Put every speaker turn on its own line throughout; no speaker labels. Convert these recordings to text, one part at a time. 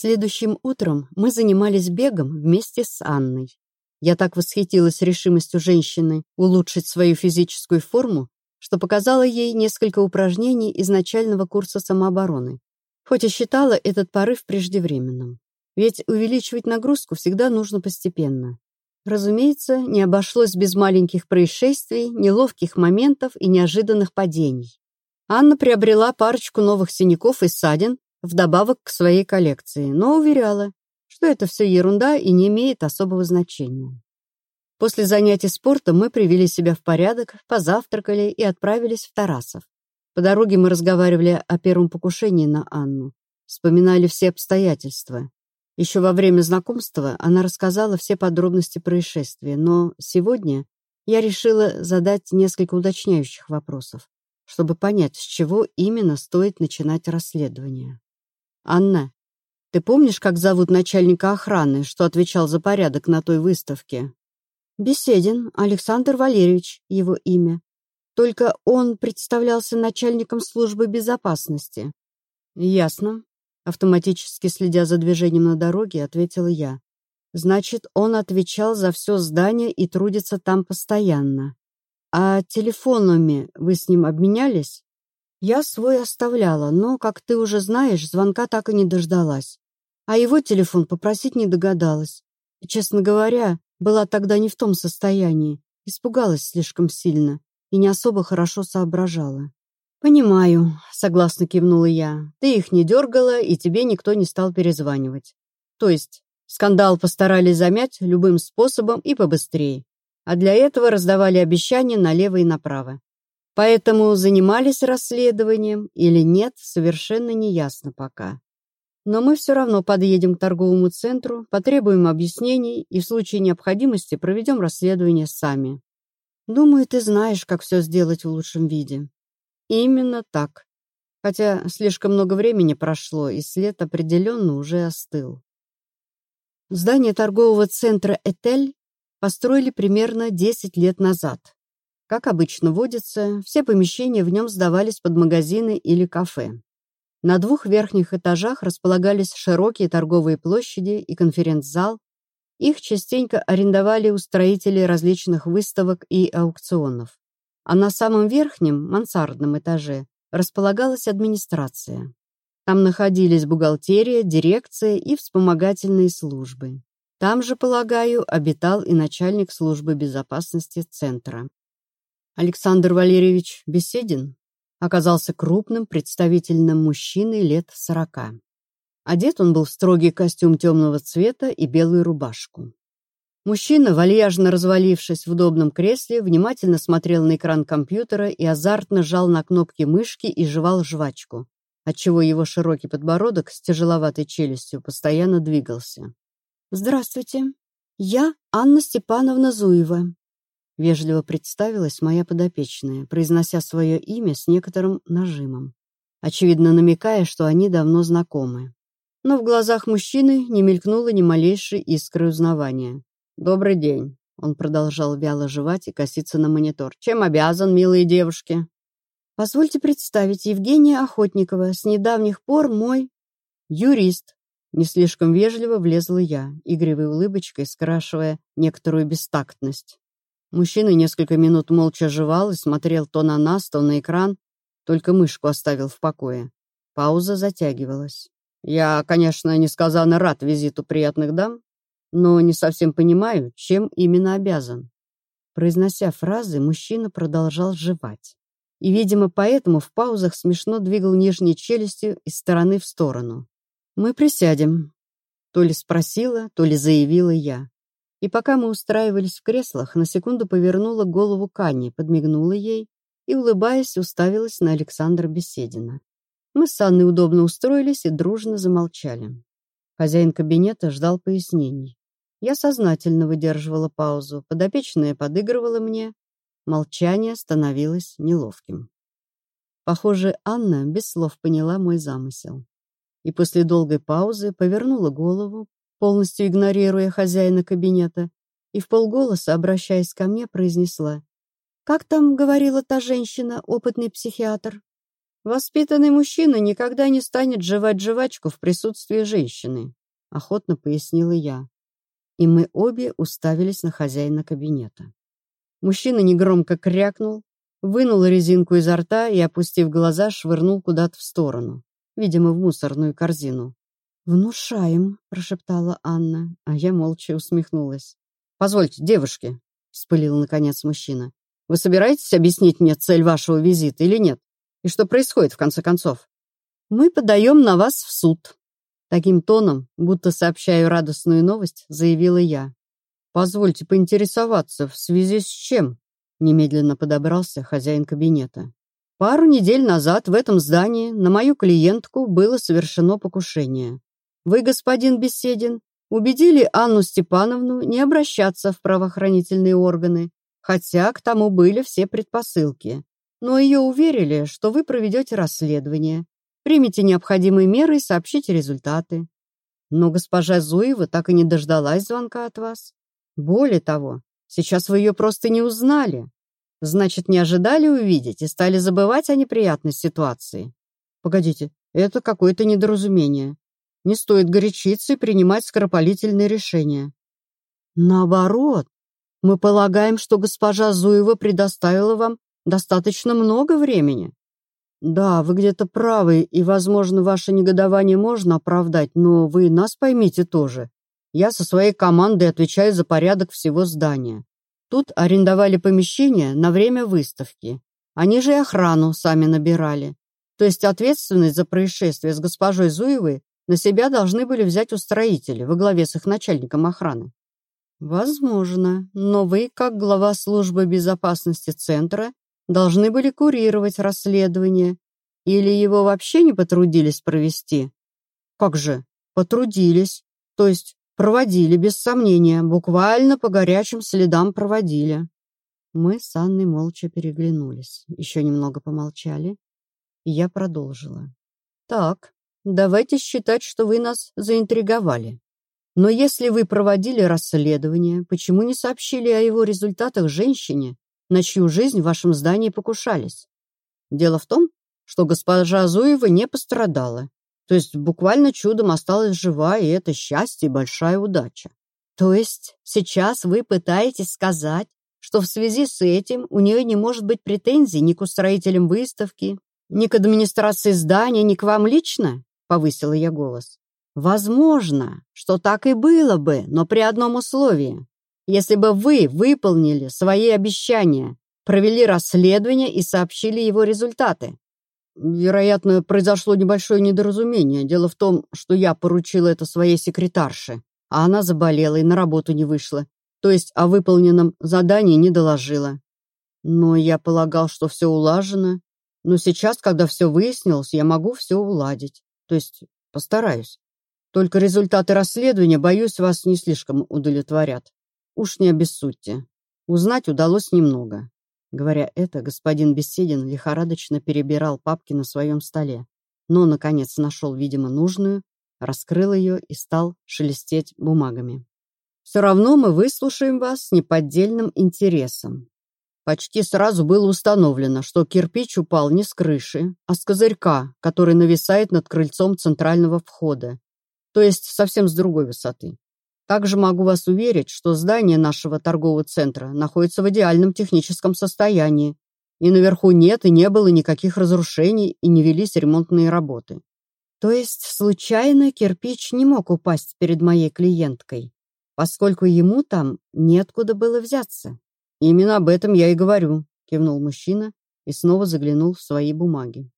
Следующим утром мы занимались бегом вместе с Анной. Я так восхитилась решимостью женщины улучшить свою физическую форму, что показала ей несколько упражнений из начального курса самообороны, хоть и считала этот порыв преждевременным. Ведь увеличивать нагрузку всегда нужно постепенно. Разумеется, не обошлось без маленьких происшествий, неловких моментов и неожиданных падений. Анна приобрела парочку новых синяков и ссадин вдобавок к своей коллекции, но уверяла, что это все ерунда и не имеет особого значения. После занятий спортом мы привели себя в порядок, позавтракали и отправились в Тарасов. По дороге мы разговаривали о первом покушении на Анну, вспоминали все обстоятельства. Еще во время знакомства она рассказала все подробности происшествия, но сегодня я решила задать несколько уточняющих вопросов, чтобы понять, с чего именно стоит начинать расследование. «Анна, ты помнишь, как зовут начальника охраны, что отвечал за порядок на той выставке?»
Беседин Александр Валерьевич, его имя. Только он представлялся начальником службы безопасности.
Ясно. Автоматически следя за движением на дороге, ответила я. Значит, он отвечал за все здание и трудится там постоянно. А телефонами вы с ним обменялись?
Я свой оставляла, но, как ты уже знаешь, звонка так и не дождалась. А его телефон попросить не догадалась. И, честно говоря, была тогда не в том состоянии, испугалась слишком сильно и не особо хорошо соображала.
«Понимаю», — согласно кивнула я. «Ты их не дергала, и тебе никто не стал перезванивать. То есть скандал постарались замять любым способом и побыстрее, а для этого раздавали обещания налево и направо. Поэтому занимались расследованием или нет, совершенно неясно пока. Но мы все равно подъедем к торговому центру, потребуем объяснений и в случае необходимости проведем расследование сами.
Думаю, ты знаешь, как все сделать в лучшем виде.
Именно так. Хотя слишком много времени прошло, и след определенно уже остыл. Здание торгового центра «Этель» построили примерно 10 лет назад. Как обычно водится, все помещения в нем сдавались под магазины или кафе. На двух верхних этажах располагались широкие торговые площади и конференц-зал. Их частенько арендовали у строителей различных выставок и аукционов. А на самом верхнем, мансардном этаже, располагалась администрация. Там находились бухгалтерия, дирекция и вспомогательные службы. Там же, полагаю, обитал и начальник службы безопасности центра. Александр Валерьевич Беседин оказался крупным, представительным мужчиной лет сорока. Одет он был в строгий костюм темного цвета и белую рубашку. Мужчина, вальяжно развалившись в удобном кресле, внимательно смотрел на экран компьютера и азартно жал на кнопки мышки и жевал жвачку, отчего его широкий подбородок с тяжеловатой челюстью постоянно двигался.
«Здравствуйте. Я Анна Степановна Зуева.
Вежливо представилась моя подопечная, произнося свое имя с некоторым нажимом, очевидно намекая, что они давно знакомы. Но в глазах мужчины не мелькнуло ни малейшей искры узнавания. «Добрый день», — он продолжал вяло жевать и коситься на монитор. «Чем обязан, милые девушки?»
«Позвольте представить, Евгения Охотникова, с недавних пор мой...»
«Юрист», не слишком вежливо влезла я, игривой улыбочкой скрашивая некоторую бестактность. Мужчина несколько минут молча жевал и смотрел то на нас, то на экран, только мышку оставил в покое. Пауза затягивалась. Я, конечно, несказанно рад визиту приятных дам, но не совсем понимаю, чем именно обязан. Произнося фразы, мужчина продолжал жевать. И, видимо, поэтому в паузах смешно двигал нижней челюстью из стороны в сторону. «Мы присядем», — то ли спросила, то ли заявила я. И пока мы устраивались в креслах, на секунду повернула голову к Анне, подмигнула ей и, улыбаясь, уставилась на Александра Беседина. Мы с Анной удобно устроились и дружно замолчали. Хозяин кабинета ждал пояснений. Я сознательно выдерживала паузу, подопечная подыгрывала мне. Молчание становилось неловким. Похоже, Анна без слов поняла мой замысел. И после долгой паузы повернула голову, полностью игнорируя хозяина кабинета, и в полголоса, обращаясь ко мне, произнесла. «Как там говорила та женщина, опытный психиатр?» Воспитанный мужчина никогда не станет жевать жвачку в присутствии женщины, охотно пояснила я. И мы обе уставились на хозяина кабинета. Мужчина негромко крякнул, вынул резинку изо рта и, опустив глаза, швырнул куда-то в сторону, видимо, в мусорную корзину. «Внушаем», — прошептала Анна, а я молча усмехнулась. «Позвольте, девушки», — вспылил наконец мужчина. «Вы собираетесь объяснить мне цель вашего визита или нет? И что происходит, в конце концов?» «Мы подаем на вас в суд», — таким тоном, будто сообщаю радостную новость, заявила я. «Позвольте поинтересоваться, в связи с чем?» Немедленно подобрался хозяин кабинета. Пару недель назад в этом здании на мою клиентку было совершено покушение. Вы, господин Беседин, убедили Анну Степановну не обращаться в правоохранительные органы, хотя к тому были все предпосылки. Но ее уверили, что вы проведете расследование, примете необходимые меры и сообщите результаты. Но госпожа Зуева так и не дождалась звонка от вас. Более того, сейчас вы ее просто не узнали. Значит, не ожидали увидеть и стали забывать о неприятной ситуации. Погодите, это какое-то недоразумение. Не стоит горячиться и принимать скоропалительные решения. Наоборот, мы полагаем, что госпожа Зуева предоставила вам достаточно много времени. Да, вы где-то правы, и, возможно, ваше негодование можно оправдать, но вы нас поймите тоже. Я со своей командой отвечаю за порядок всего здания. Тут арендовали помещение на время выставки. Они же и охрану сами набирали. То есть ответственность за происшествие с госпожой Зуевой на себя должны были взять устроители во главе с их начальником охраны. Возможно, но вы, как глава службы безопасности центра, должны были курировать расследование или его вообще не потрудились провести? Как же, потрудились, то есть проводили без сомнения, буквально по горячим следам проводили. Мы с Анной молча переглянулись, еще немного помолчали, и я продолжила. Так, Давайте считать, что вы нас заинтриговали. Но если вы проводили расследование, почему не сообщили о его результатах женщине, на чью жизнь в вашем здании покушались? Дело в том, что госпожа Зуева не пострадала. То есть буквально чудом осталась жива, и это счастье и большая удача. То есть сейчас вы пытаетесь сказать, что в связи с этим у нее не может быть претензий ни к устроителям выставки, ни к администрации здания, ни к вам лично? Повысила я голос. Возможно, что так и было бы, но при одном условии. Если бы вы выполнили свои обещания, провели расследование и сообщили его результаты. Вероятно, произошло небольшое недоразумение. Дело в том, что я поручила это своей секретарше, а она заболела и на работу не вышла. То есть о выполненном задании не доложила. Но я полагал, что все улажено. Но сейчас, когда все выяснилось, я могу все уладить. То есть постараюсь. Только результаты расследования, боюсь, вас не слишком удовлетворят. Уж не обессудьте. Узнать удалось немного. Говоря это, господин Беседин лихорадочно перебирал папки на своем столе, но, наконец, нашел, видимо, нужную, раскрыл ее и стал шелестеть бумагами. «Все равно мы выслушаем вас с неподдельным интересом. Почти сразу было установлено, что кирпич упал не с крыши, а с козырька, который нависает над крыльцом центрального входа, то есть совсем с другой высоты. Также могу вас уверить, что здание нашего торгового центра находится в идеальном техническом состоянии, и наверху нет и не было никаких разрушений и не велись ремонтные работы. То есть случайно кирпич не мог упасть перед моей клиенткой, поскольку ему там неоткуда было взяться. «Именно об этом я и говорю», — кивнул мужчина и снова заглянул в свои бумаги.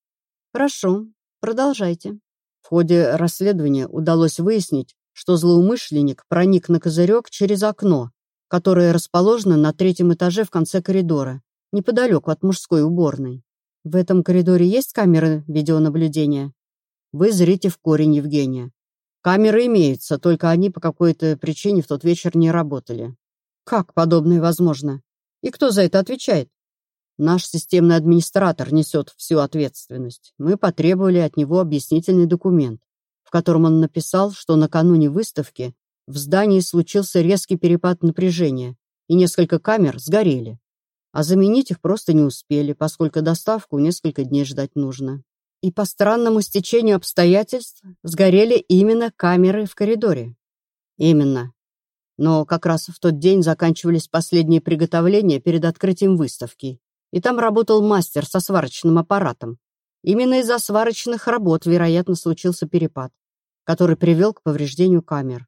«Хорошо, продолжайте». В ходе расследования удалось выяснить, что злоумышленник проник на козырек через окно, которое расположено на третьем этаже в конце коридора, неподалеку от мужской уборной. В этом коридоре есть камеры видеонаблюдения? Вы зрите в корень Евгения. Камеры имеются, только они по какой-то причине в тот вечер не работали. Как подобное возможно? И кто за это отвечает? Наш системный администратор несет всю ответственность. Мы потребовали от него объяснительный документ, в котором он написал, что накануне выставки в здании случился резкий перепад напряжения, и несколько камер сгорели. А заменить их просто не успели, поскольку доставку несколько дней ждать нужно. и по странному стечению обстоятельств сгорели именно камеры в коридоре. Именно. Но как раз в тот день заканчивались последние приготовления перед открытием выставки, и там работал мастер со сварочным аппаратом. Именно из-за сварочных работ, вероятно, случился перепад, который привел к повреждению камер.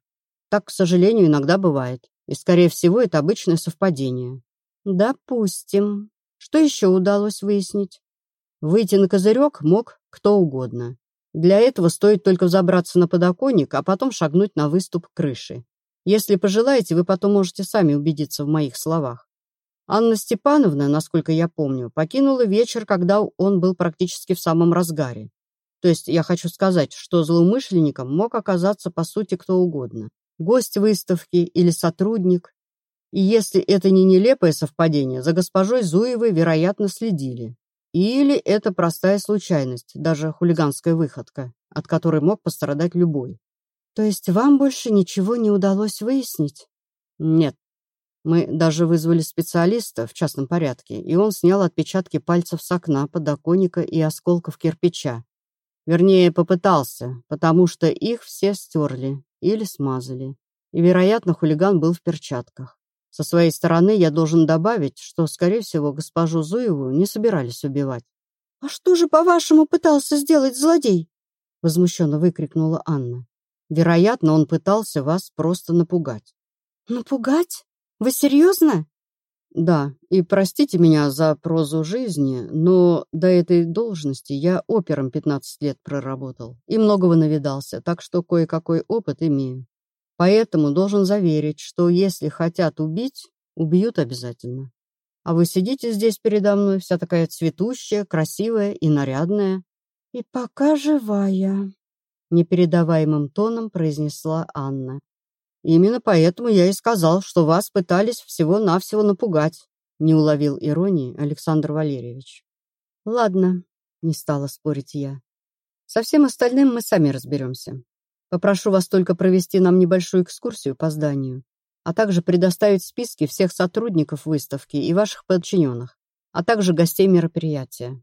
Так, к сожалению, иногда бывает, и, скорее всего, это обычное совпадение. Допустим. Что еще удалось выяснить? Выйти на козырек мог кто угодно. Для этого стоит только взобраться на подоконник, а потом шагнуть на выступ крыши. Если пожелаете, вы потом можете сами убедиться в моих словах. Анна Степановна, насколько я помню, покинула вечер, когда он был практически в самом разгаре. То есть я хочу сказать, что злоумышленником мог оказаться по сути кто угодно. Гость выставки или сотрудник. И если это не нелепое совпадение, за госпожой Зуевой, вероятно, следили. Или это простая случайность, даже хулиганская выходка, от которой мог пострадать любой.
То есть вам больше ничего не удалось выяснить?
Нет. Мы даже вызвали специалиста в частном порядке, и он снял отпечатки пальцев с окна, подоконника и осколков кирпича. Вернее, попытался, потому что их все стерли или смазали. И, вероятно, хулиган был в перчатках. Со своей стороны я должен добавить, что, скорее всего, госпожу Зуеву не собирались убивать.
«А что же, по-вашему, пытался сделать злодей?» Возмущенно выкрикнула Анна.
«Вероятно, он пытался вас просто напугать».
«Напугать? Вы серьезно?»
«Да, и простите меня за прозу жизни, но до этой должности я опером 15 лет проработал и многого навидался, так что кое-какой опыт имею. Поэтому должен заверить, что если хотят убить, убьют обязательно. А вы сидите здесь передо мной, вся такая цветущая, красивая и нарядная.
И пока живая, непередаваемым тоном произнесла Анна.
Именно поэтому я и сказал, что вас пытались всего-навсего напугать, не уловил иронии Александр Валерьевич. Ладно, не стала спорить я. Со всем остальным мы сами разберемся. Попрошу вас только провести нам небольшую экскурсию по зданию, а также предоставить списки всех сотрудников выставки и ваших подчиненных, а также гостей мероприятия.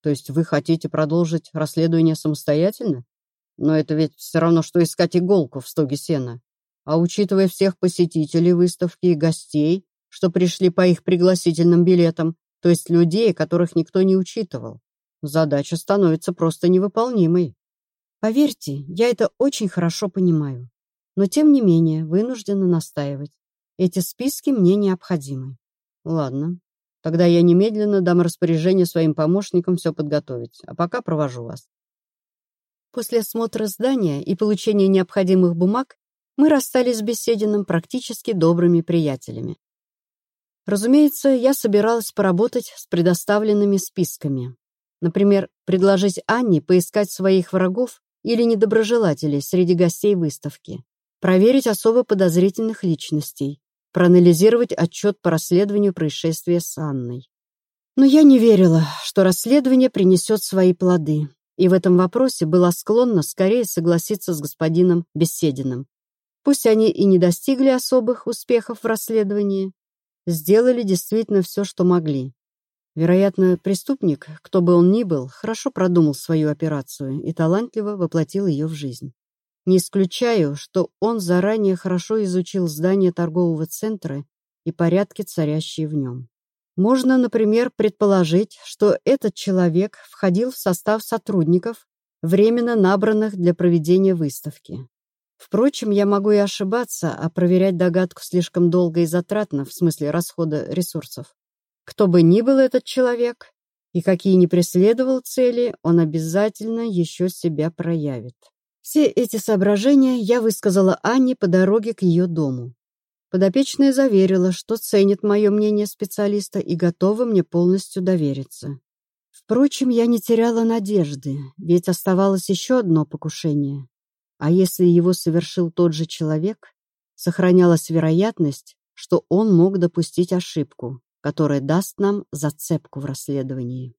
То есть вы хотите продолжить расследование самостоятельно? Но это ведь все равно, что искать иголку в стоге сена. А учитывая всех посетителей выставки и гостей, что пришли по их пригласительным билетам, то есть людей, которых никто не учитывал, задача становится просто невыполнимой.
Поверьте, я это очень хорошо понимаю. Но тем не менее, вынуждена настаивать. Эти списки мне необходимы.
Ладно. Тогда я немедленно дам распоряжение своим помощникам все подготовить, а пока провожу вас. После осмотра здания и получения необходимых бумаг мы расстались с Бесединым практически добрыми приятелями. Разумеется, я собиралась поработать с предоставленными списками. Например, предложить Анне поискать своих врагов или недоброжелателей среди гостей выставки, проверить особо подозрительных личностей, проанализировать отчет по расследованию происшествия с Анной. Но я не верила, что расследование принесет свои плоды, и в этом вопросе была склонна скорее согласиться с господином Бесединым. Пусть они и не достигли особых успехов в расследовании, сделали действительно все, что могли. Вероятно, преступник, кто бы он ни был, хорошо продумал свою операцию и талантливо воплотил ее в жизнь. Не исключаю, что он заранее хорошо изучил здание торгового центра и порядки, царящие в нем. Можно, например, предположить, что этот человек входил в состав сотрудников, временно набранных для проведения выставки. Впрочем, я могу и ошибаться, а проверять догадку слишком долго и затратно в смысле расхода ресурсов. Кто бы ни был этот человек, и какие ни преследовал цели, он обязательно еще себя проявит. Все эти соображения я высказала Анне по дороге к ее дому. Подопечная заверила, что ценит мое мнение специалиста и готова мне полностью довериться. Впрочем, я не теряла надежды, ведь оставалось еще одно покушение. А если его совершил тот же человек, сохранялась вероятность, что он мог допустить ошибку которая даст нам зацепку в расследовании.